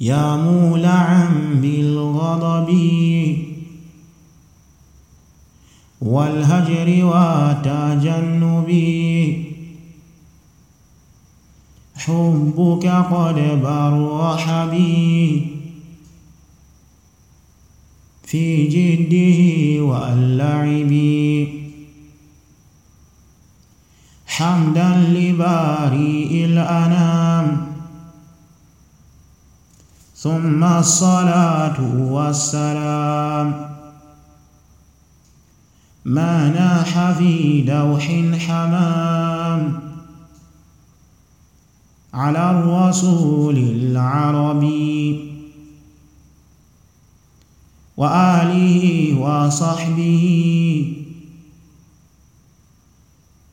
يا مولعا بالغضب والهجر وتجنب. حبك قد برح بي في جده واللعب. حمدا لبارئ الأنام. ثم الصلاة والسلام. ما ناح في دوح حمام. على الرسول العربي. وآله وصحبه.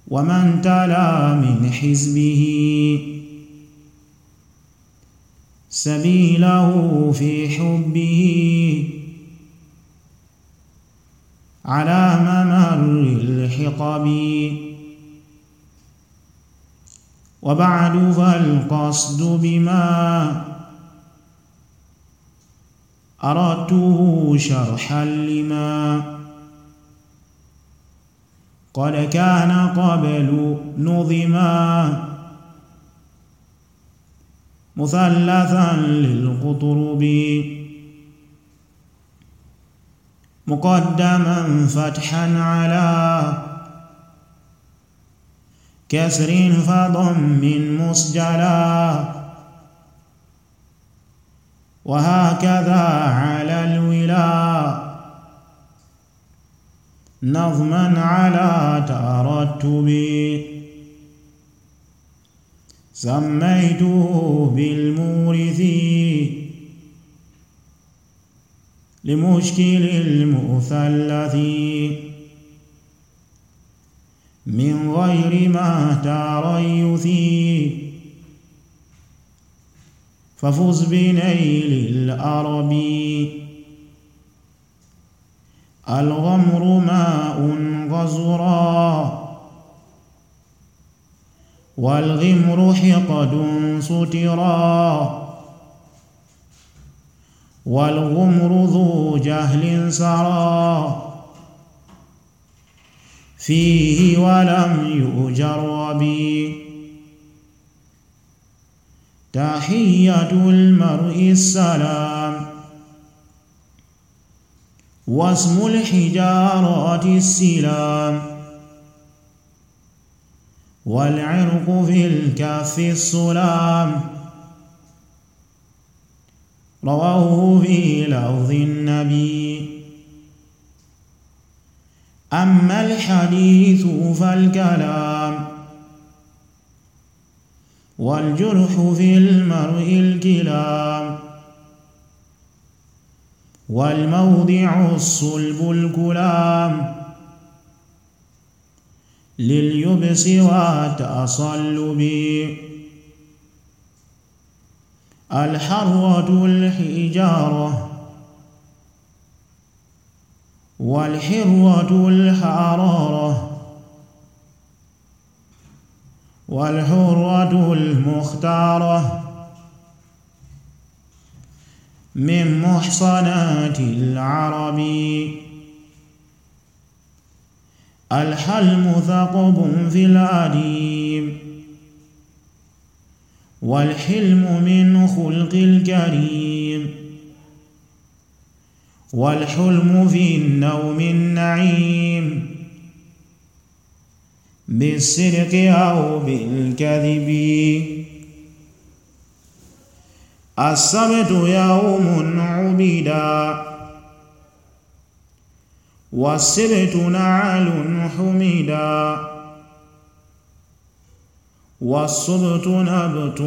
ومن تلا من حزبه. سبيله في حبه على ممر الحقب وبعد فالقصد بما أردته شرحا لما قد كان قبل نظما. مثلثا للقطرب. مقدما فتحا على كسر فضم مسجلا. وهكذا على الولا. نظما على ترتب. سميته بالمورث لمشكل المثلث من غير ما تريث. ففز بنيل الأرب الغمر ماء غزرا والغمر حقد سترا. والغمر ذو جهل سرى فيه ولم يجرب تحية المرء السلام. واسم الحجارات السلام. والعرق في الكف الصلام رواه في لفظ النبي. أما الحديث فالكلام. والجرح في المرء الكلام. والموضع الصلب الكلام. لليبس وتصلب الحروة الحجارة والحروة الحرارة والحرة المختارة من محصنات العرب الحلم ثقب في الأديم والحلم من خلق الكريم. والحلم في النوم النعيم. بالسرق أو بالكذب. السبت يوم عبدا. والسبت نعل حميدا والصبت نبت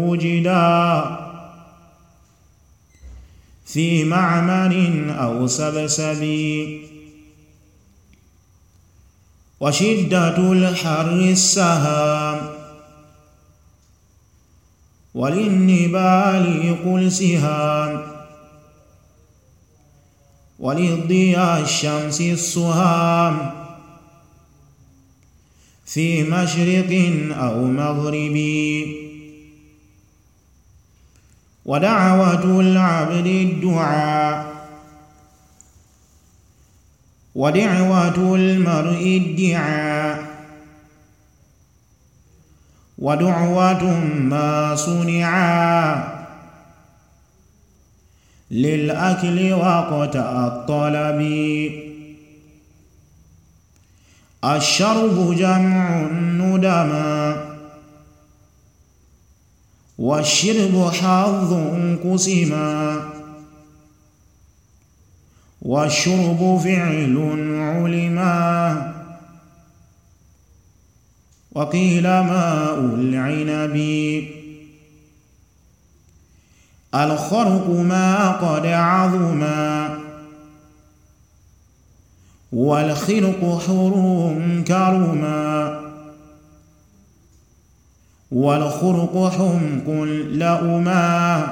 وجدا في معمر أو سبسب. وشدة الحر السهام. وللنبال قل سهام. ولضياء الشمس الصهام في مشرق أو مغرب. ودعوة العبد الدعاء. ودعوة المرء الدعاء. ودعوة ما صنعا. للأكل وقت الطلب. الشرب جمع ندما والشرب حظ قسما والشرب فعل علما وقيل ماء العنب. الخرق ما قد عظما والخرق حر كرما والخرق حمق لأما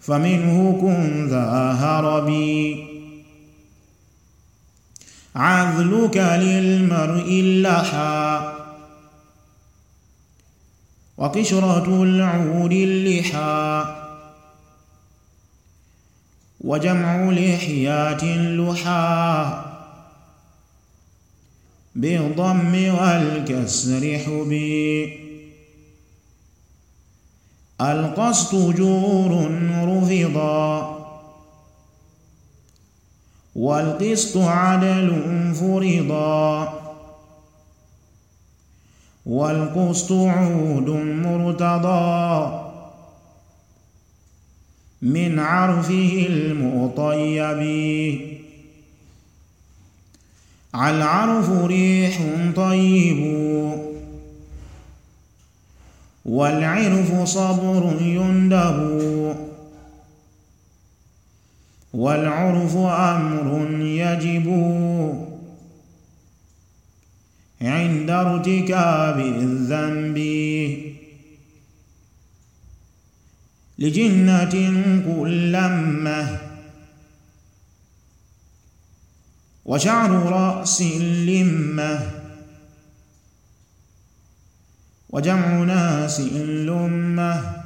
فمنه كن ذا هربي. عذلك للمرء اللحى. وقشرة العود اللحى وجمع لحيات اللحى بالضم والكسر حبي. القسط جور رفضا والقسط عدل فرضا. والقسط عود مرتضى من عرفه المطيب. العرف ريح طيب والعرف صبر يندب والعرف أمر يجب عند ارتكاب الذنب لجنة كلمة وشعر رأس لمة وجمع ناس لمة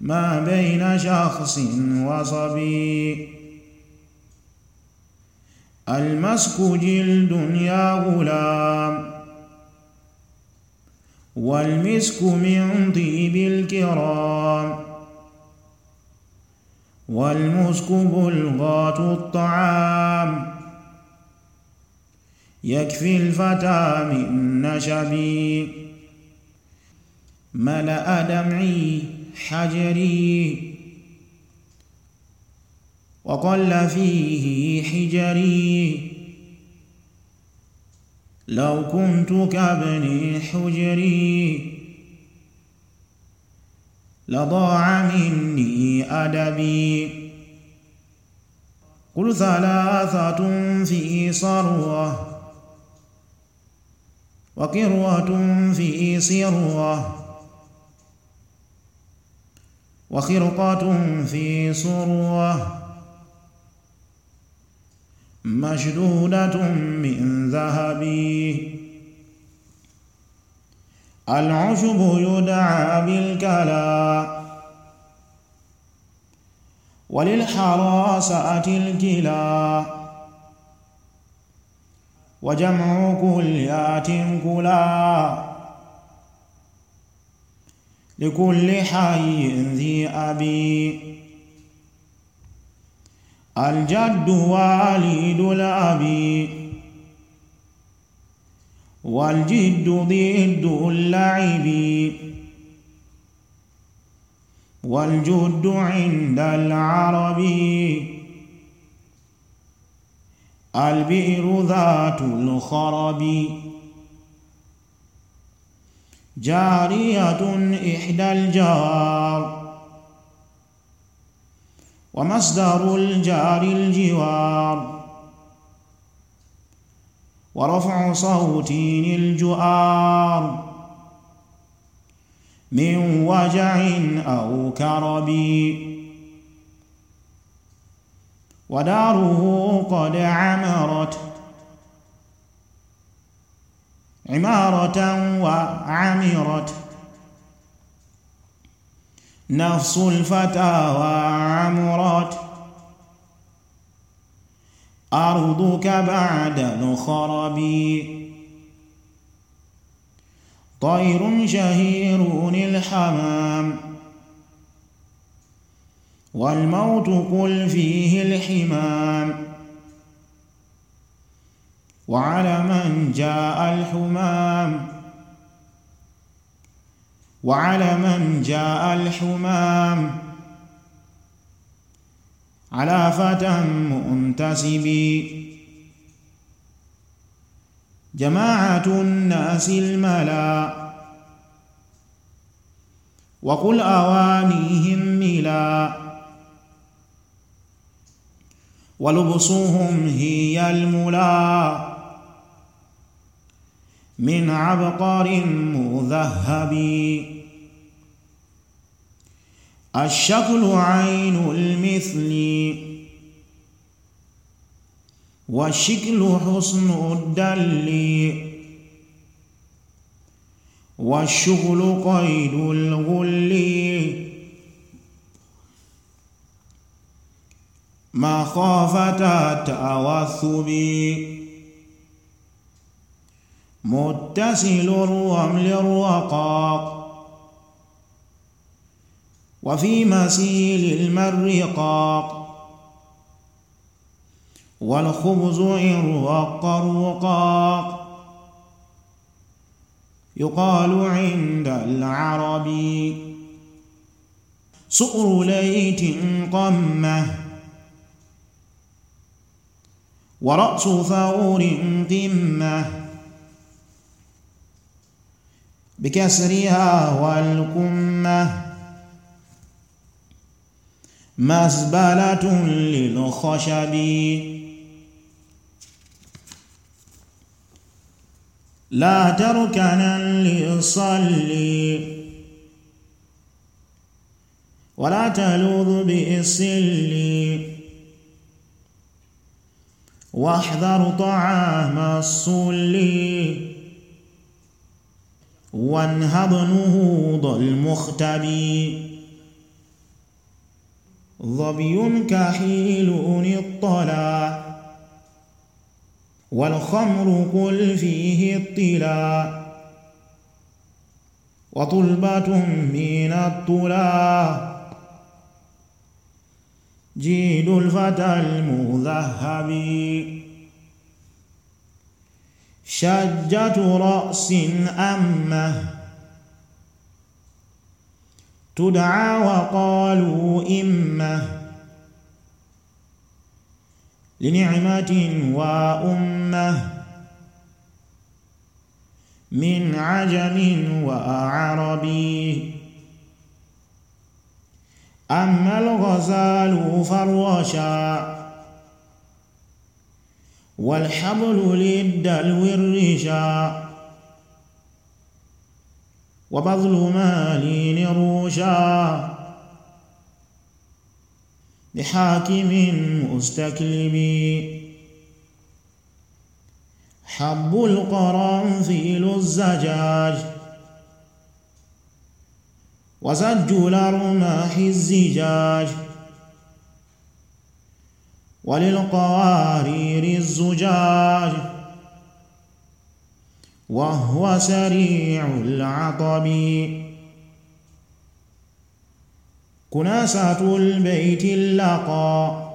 ما بين شخص وصبي. المسك جلد يا غلام. والمسك من طيب الكرام. والمسك بلغات الطعام. يكفي الفتى من نشبي ملأ دمعي حجري. وقل فيه حجري. لو كنت كابن حجري لضاع مني أدبي. قل ثلاثة في صروة وقروة في صروة وخرقة في صروة مشدودة من ذهب. العشب يدعى بالكلا. وللحراسة الكلا. وجمع كليات كلا. لكل حي ذي أبي. الجد والد الأبي. والجد ضد اللعب والجد عند العرب. البئر ذات الخرب. جارية إحدى الجار ومصدر الجار الجوار. ورفع صوت الجؤار. من وجع أو كرب. وداره قد عمرت. عمارة وعمرت. نفس الفتاوى عمرت أرضك بعد الخرب طير شهير الحمام والموت قل فيه الحمام. وعلى من جاء الحمام. وعلى من جاء الحمام. على فتى منتسب. جماعة الناس الملا. وقل أوانيهم ملا. ولبصهم هي الملا. من عبقر مذهب. الشكل عين المثل. والشكل حسن الدل. والشغل قيد الغل. مخافة التوثب متسل الرمل الرقاق. وفي مسيل المرقاق والخبز إن رق الرقاق يقال عند العرب سؤر ليت قمه ورأس ثور قمه بكسرها والكمة مزبلة للخشب. لا تركنا لصلي ولا تلوذ بإسل واحذر طعام الصلي وانهض نهوض المختبي. ظبي كحيل الطلا والخمر قل فيه الطلا وطلبة من الطلا جيد الفتى المذهب شجة رأس أمة تدعى وقالوا إمة لنعمة وأمة من عجم وعربي أما الغزال فرشا والحبل للدلو الرشا وبذل مال روشا بحاكم مستكلب حب القرنفيل الزجاج. وزج الأرماح الزجاج. وللقوارير الزجاج. وهو سريع العطب كناسة البيت اللقى.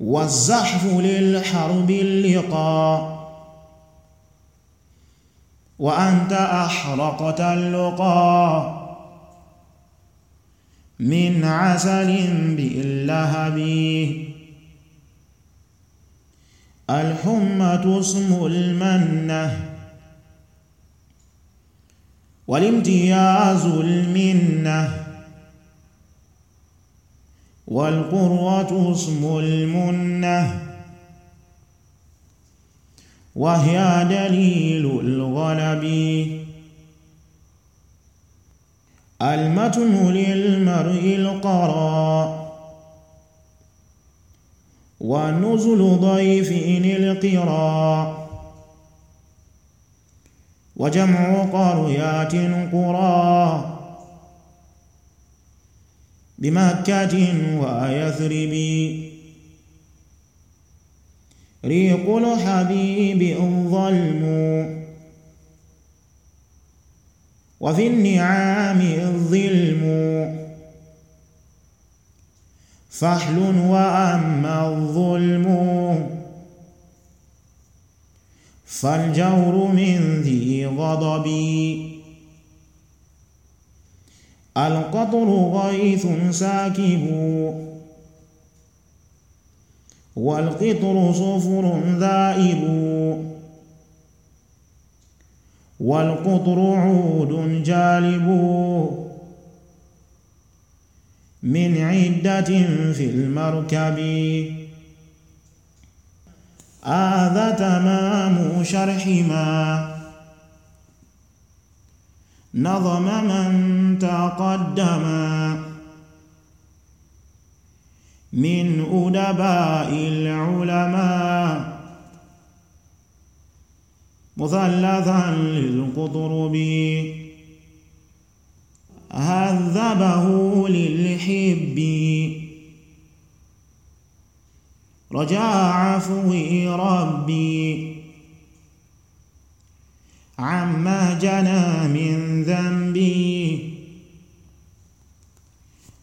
والزحف للحرب اللقى. وأنت أحرقت اللقى. من عسل باللهب. الحمة اسم المنة. والامتياز المنة. والقروة اسم المنة. وهي دليل الغلب. المتن للمرء القراء ونزل ضيف القراء وجمع قريات قرى بمكة ويثرب. ريق الحبيب الظلم وفي النعام الظلم فحل وأما الظلم. فالجور من ذي غضب. القطر غيث ساكب. والقطر صفر ذائب. والقطر عود جالب. من عدة في المركب. هذا تمام شرح ما نظم من تقدم. من أدباء العلماء. مثلثا للقطرب هذبه للحب. رجاء عفو ربي. عما جنى من ذنبي.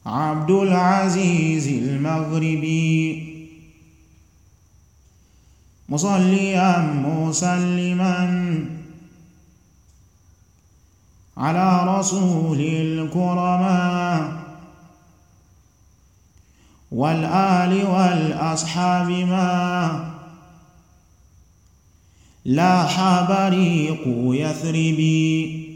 عبد العزيز المغربي. مصليا مسلما. على رسول الكرماء. والآل والأصحاب ما لاح بريق يثربي.